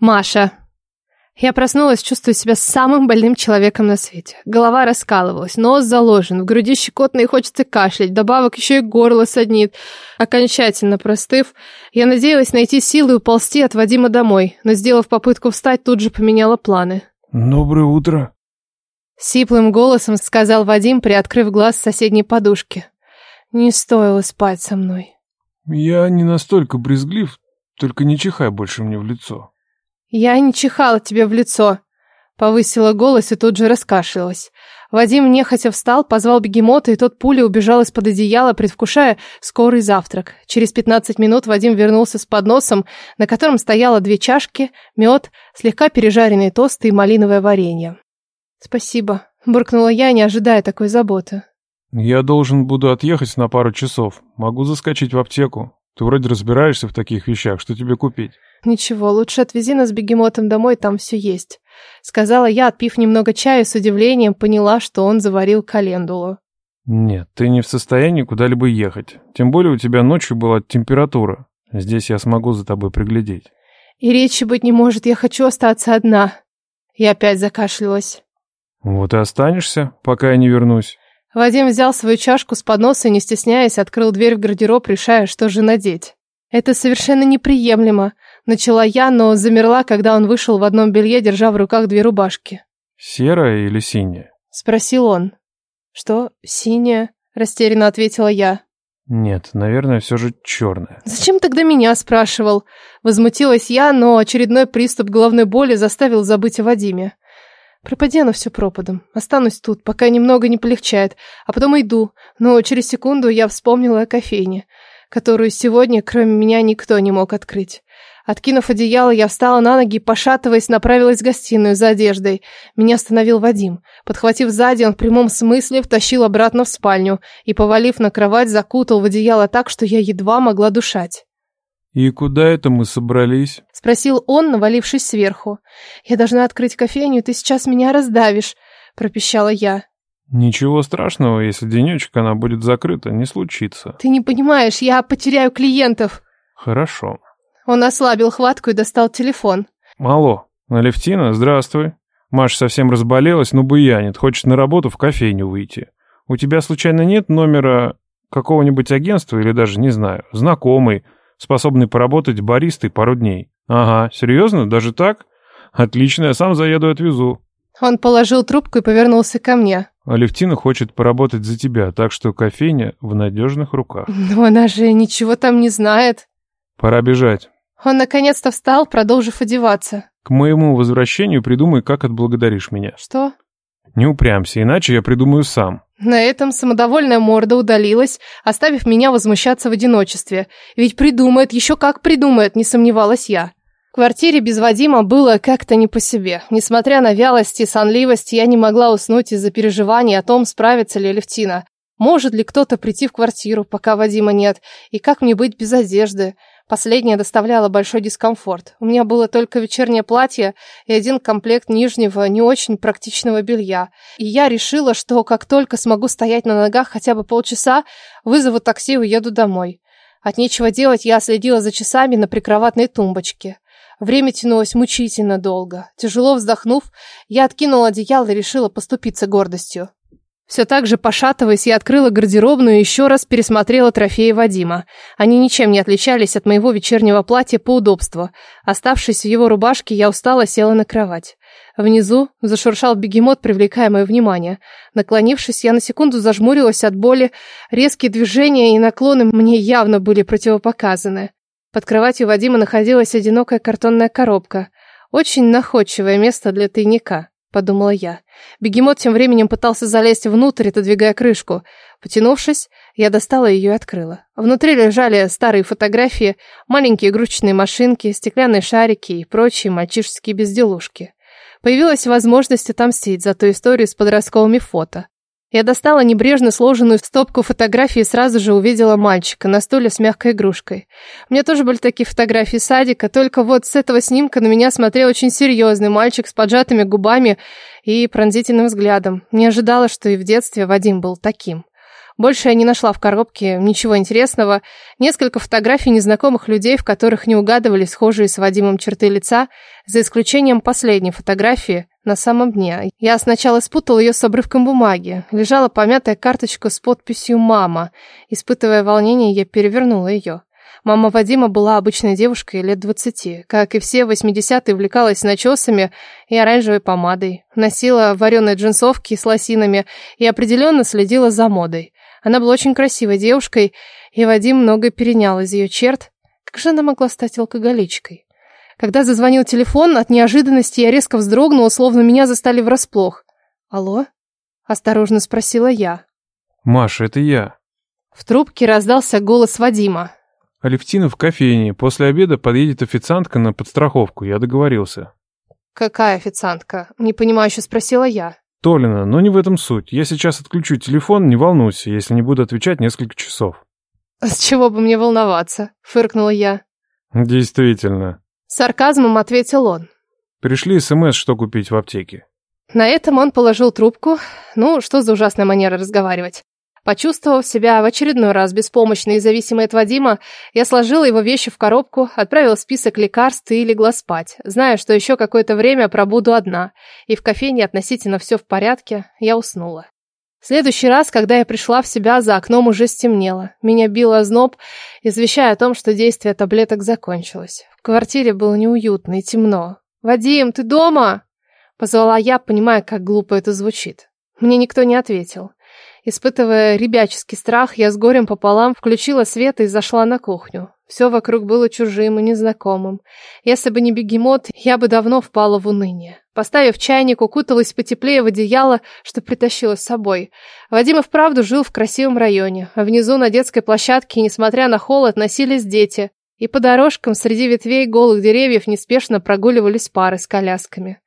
Маша. Я проснулась, чувствуя себя самым больным человеком на свете. Голова раскалывалась, нос заложен, в груди щекотно и хочется кашлять, добавок еще и горло саднит. Окончательно простыв, я надеялась найти силы и уползти от Вадима домой, но, сделав попытку встать, тут же поменяла планы. «Доброе утро», Сиплым голосом сказал Вадим, приоткрыв глаз с соседней подушки. Не стоило спать со мной. «Я не настолько брезглив, только не чихай больше мне в лицо». Я не чихала тебе в лицо. Повысила голос и тут же раскашлялась. Вадим нехотя встал, позвал бегемота, и тот пулей убежал из-под одеяла, предвкушая скорый завтрак. Через пятнадцать минут Вадим вернулся с подносом, на котором стояло две чашки, мед, слегка пережаренные тосты и малиновое варенье. «Спасибо», — буркнула я, не ожидая такой заботы. «Я должен буду отъехать на пару часов. Могу заскочить в аптеку. Ты вроде разбираешься в таких вещах, что тебе купить?» «Ничего, лучше отвези нас с бегемотом домой, там все есть», — сказала я, отпив немного чая, с удивлением поняла, что он заварил календулу. «Нет, ты не в состоянии куда-либо ехать. Тем более у тебя ночью была температура. Здесь я смогу за тобой приглядеть». «И речи быть не может, я хочу остаться одна». Я опять закашлялась. «Вот и останешься, пока я не вернусь». Вадим взял свою чашку с подноса и, не стесняясь, открыл дверь в гардероб, решая, что же надеть. «Это совершенно неприемлемо», — начала я, но замерла, когда он вышел в одном белье, держа в руках две рубашки. «Серая или синяя?» — спросил он. «Что, синяя?» — растерянно ответила я. «Нет, наверное, все же черная». «Зачем тогда меня?» — спрашивал. Возмутилась я, но очередной приступ головной боли заставил забыть о Вадиме. Пропади все пропадом. Останусь тут, пока немного не полегчает, а потом иду. Но через секунду я вспомнила о кофейне, которую сегодня, кроме меня, никто не мог открыть. Откинув одеяло, я встала на ноги и, пошатываясь, направилась в гостиную за одеждой. Меня остановил Вадим. Подхватив сзади, он в прямом смысле втащил обратно в спальню и, повалив на кровать, закутал в одеяло так, что я едва могла дышать. «И куда это мы собрались?» — спросил он, навалившись сверху. «Я должна открыть кофейню, ты сейчас меня раздавишь», — пропищала я. «Ничего страшного, если денечек она будет закрыта, не случится». «Ты не понимаешь, я потеряю клиентов». «Хорошо». Он ослабил хватку и достал телефон. «Алло, Алевтина, здравствуй. Маша совсем разболелась, но буянит, хочет на работу в кофейню выйти. У тебя случайно нет номера какого-нибудь агентства или даже, не знаю, знакомый, способный поработать баристой пару дней. Ага, серьезно? Даже так? Отлично, я сам заеду и отвезу. Он положил трубку и повернулся ко мне. Алевтина хочет поработать за тебя, так что кофейня в надежных руках. Но она же ничего там не знает. Пора бежать. Он наконец-то встал, продолжив одеваться. К моему возвращению придумай, как отблагодаришь меня. Что? Не упрямься, иначе я придумаю сам. На этом самодовольная морда удалилась, оставив меня возмущаться в одиночестве. Ведь придумает, еще как придумает, не сомневалась я. В квартире без Вадима было как-то не по себе. Несмотря на вялость и сонливость, я не могла уснуть из-за переживаний о том, справится ли Левтина. Может ли кто-то прийти в квартиру, пока Вадима нет, и как мне быть без одежды? Последнее доставляло большой дискомфорт. У меня было только вечернее платье и один комплект нижнего, не очень практичного белья. И я решила, что как только смогу стоять на ногах хотя бы полчаса, вызову такси и уеду домой. От нечего делать я следила за часами на прикроватной тумбочке. Время тянулось мучительно долго. Тяжело вздохнув, я откинула одеяло и решила поступиться гордостью. Все так же пошатываясь, я открыла гардеробную и еще раз пересмотрела трофеи Вадима. Они ничем не отличались от моего вечернего платья по удобству. Оставшись в его рубашке, я устало села на кровать. Внизу зашуршал бегемот, привлекая мое внимание. Наклонившись, я на секунду зажмурилась от боли. Резкие движения и наклоны мне явно были противопоказаны. Под кроватью Вадима находилась одинокая картонная коробка. Очень находчивое место для тайника, подумала я. Бегемот тем временем пытался залезть внутрь, отодвигая крышку. Потянувшись, я достала ее и открыла. Внутри лежали старые фотографии, маленькие игрушечные машинки, стеклянные шарики и прочие мальчишеские безделушки. Появилась возможность отомстить за ту историю с подростковыми фото. Я достала небрежно сложенную стопку фотографий и сразу же увидела мальчика на стуле с мягкой игрушкой. У меня тоже были такие фотографии садика, только вот с этого снимка на меня смотрел очень серьезный мальчик с поджатыми губами и пронзительным взглядом. Не ожидала, что и в детстве Вадим был таким. Больше я не нашла в коробке ничего интересного. Несколько фотографий незнакомых людей, в которых не угадывали схожие с Вадимом черты лица, за исключением последней фотографии на самом дне. Я сначала спутала ее с обрывком бумаги. Лежала помятая карточка с подписью «Мама». Испытывая волнение, я перевернула ее. Мама Вадима была обычной девушкой лет двадцати. Как и все, 80-е увлекалась начесами и оранжевой помадой. Носила вареные джинсовки с лосинами и определенно следила за модой. Она была очень красивой девушкой, и Вадим многое перенял из ее черт. Как же она могла стать алкоголичкой? Когда зазвонил телефон, от неожиданности я резко вздрогнула, словно меня застали врасплох. «Алло?» – осторожно спросила я. «Маша, это я». В трубке раздался голос Вадима. Алевтина в кофейне. После обеда подъедет официантка на подстраховку. Я договорился. «Какая официантка?» – непонимающе спросила я. Толина, но не в этом суть. Я сейчас отключу телефон, не волнуйся, если не буду отвечать несколько часов. «С чего бы мне волноваться?» – фыркнула я. Действительно. Сарказмом ответил он. Пришли СМС, что купить в аптеке. На этом он положил трубку. Ну, что за ужасная манера разговаривать. Почувствовав себя в очередной раз беспомощной и зависимой от Вадима, я сложила его вещи в коробку, отправила список лекарств и легла спать, зная, что еще какое-то время пробуду одна, и в кофейне относительно все в порядке, я уснула. В следующий раз, когда я пришла в себя, за окном уже стемнело. Меня бил озноб, извещая о том, что действие таблеток закончилось. В квартире было неуютно и темно. «Вадим, ты дома?» Позвала я, понимая, как глупо это звучит. Мне никто не ответил. Испытывая ребяческий страх, я с горем пополам включила свет и зашла на кухню. Все вокруг было чужим и незнакомым. Если бы не бегемот, я бы давно впала в уныние. Поставив чайник, укуталась потеплее в одеяло, что притащила с собой. Вадим и вправду жил в красивом районе. А внизу на детской площадке, несмотря на холод, носились дети. И по дорожкам среди ветвей голых деревьев неспешно прогуливались пары с колясками.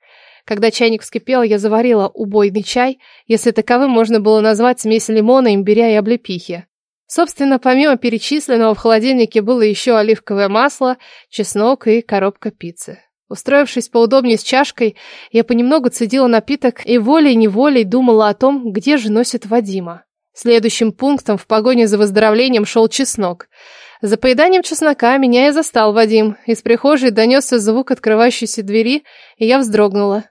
Когда чайник вскипел, я заварила убойный чай, если таковым можно было назвать смесь лимона, имбиря и облепихи. Собственно, помимо перечисленного в холодильнике было еще оливковое масло, чеснок и коробка пиццы. Устроившись поудобнее с чашкой, я понемногу цедила напиток и волей-неволей думала о том, где же носит Вадима. Следующим пунктом в погоне за выздоровлением шел чеснок. За поеданием чеснока меня и застал Вадим. Из прихожей донесся звук открывающейся двери, и я вздрогнула.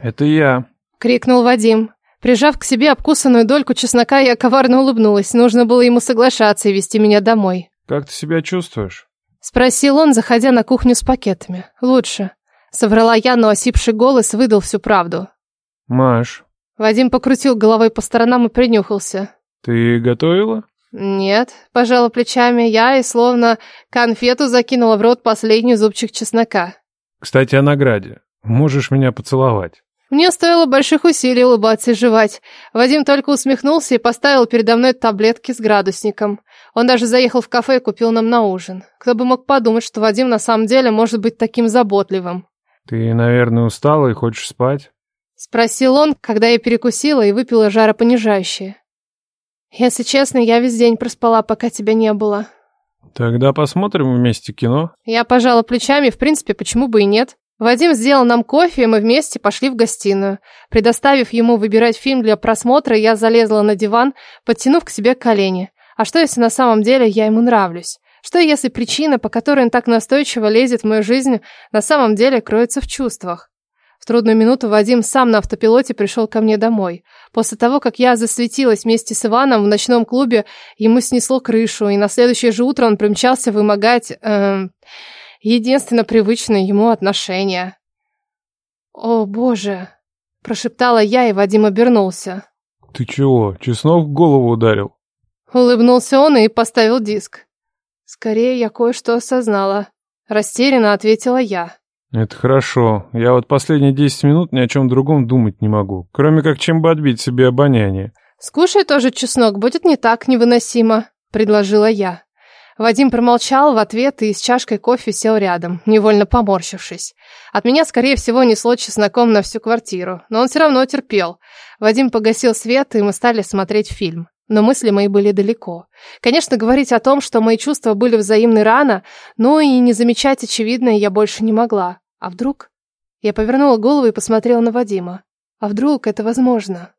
«Это я», — крикнул Вадим. Прижав к себе обкусанную дольку чеснока, я коварно улыбнулась. Нужно было ему соглашаться и вести меня домой. «Как ты себя чувствуешь?» Спросил он, заходя на кухню с пакетами. «Лучше». Соврала я, но осипший голос выдал всю правду. «Маш». Вадим покрутил головой по сторонам и принюхался. «Ты готовила?» «Нет», — пожала плечами я и словно конфету закинула в рот последний зубчик чеснока. «Кстати, о награде. Можешь меня поцеловать?» Мне стоило больших усилий улыбаться и жевать. Вадим только усмехнулся и поставил передо мной таблетки с градусником. Он даже заехал в кафе и купил нам на ужин. Кто бы мог подумать, что Вадим на самом деле может быть таким заботливым. «Ты, наверное, устала и хочешь спать?» Спросил он, когда я перекусила и выпила жаропонижающее. Если честно, я весь день проспала, пока тебя не было. Тогда посмотрим вместе кино. Я пожала плечами, в принципе, почему бы и нет. Вадим сделал нам кофе, и мы вместе пошли в гостиную. Предоставив ему выбирать фильм для просмотра, я залезла на диван, подтянув к себе колени. А что, если на самом деле я ему нравлюсь? Что, если причина, по которой он так настойчиво лезет в мою жизнь, на самом деле кроется в чувствах? В трудную минуту Вадим сам на автопилоте пришел ко мне домой. После того, как я засветилась вместе с Иваном в ночном клубе, ему снесло крышу, и на следующее же утро он примчался вымогать... Эм единственно привычное ему отношение. «О, боже!» – прошептала я, и Вадим обернулся. «Ты чего, чеснок в голову ударил?» Улыбнулся он и поставил диск. «Скорее я кое-что осознала», – растерянно ответила я. «Это хорошо. Я вот последние десять минут ни о чем другом думать не могу, кроме как чем бы отбить себе обоняние». «Скушай тоже чеснок, будет не так невыносимо», – предложила я. Вадим промолчал в ответ и с чашкой кофе сел рядом, невольно поморщившись. От меня, скорее всего, несло чесноком на всю квартиру, но он все равно терпел. Вадим погасил свет, и мы стали смотреть фильм. Но мысли мои были далеко. Конечно, говорить о том, что мои чувства были взаимны рано, но и не замечать очевидное я больше не могла. А вдруг? Я повернула голову и посмотрела на Вадима. А вдруг это возможно?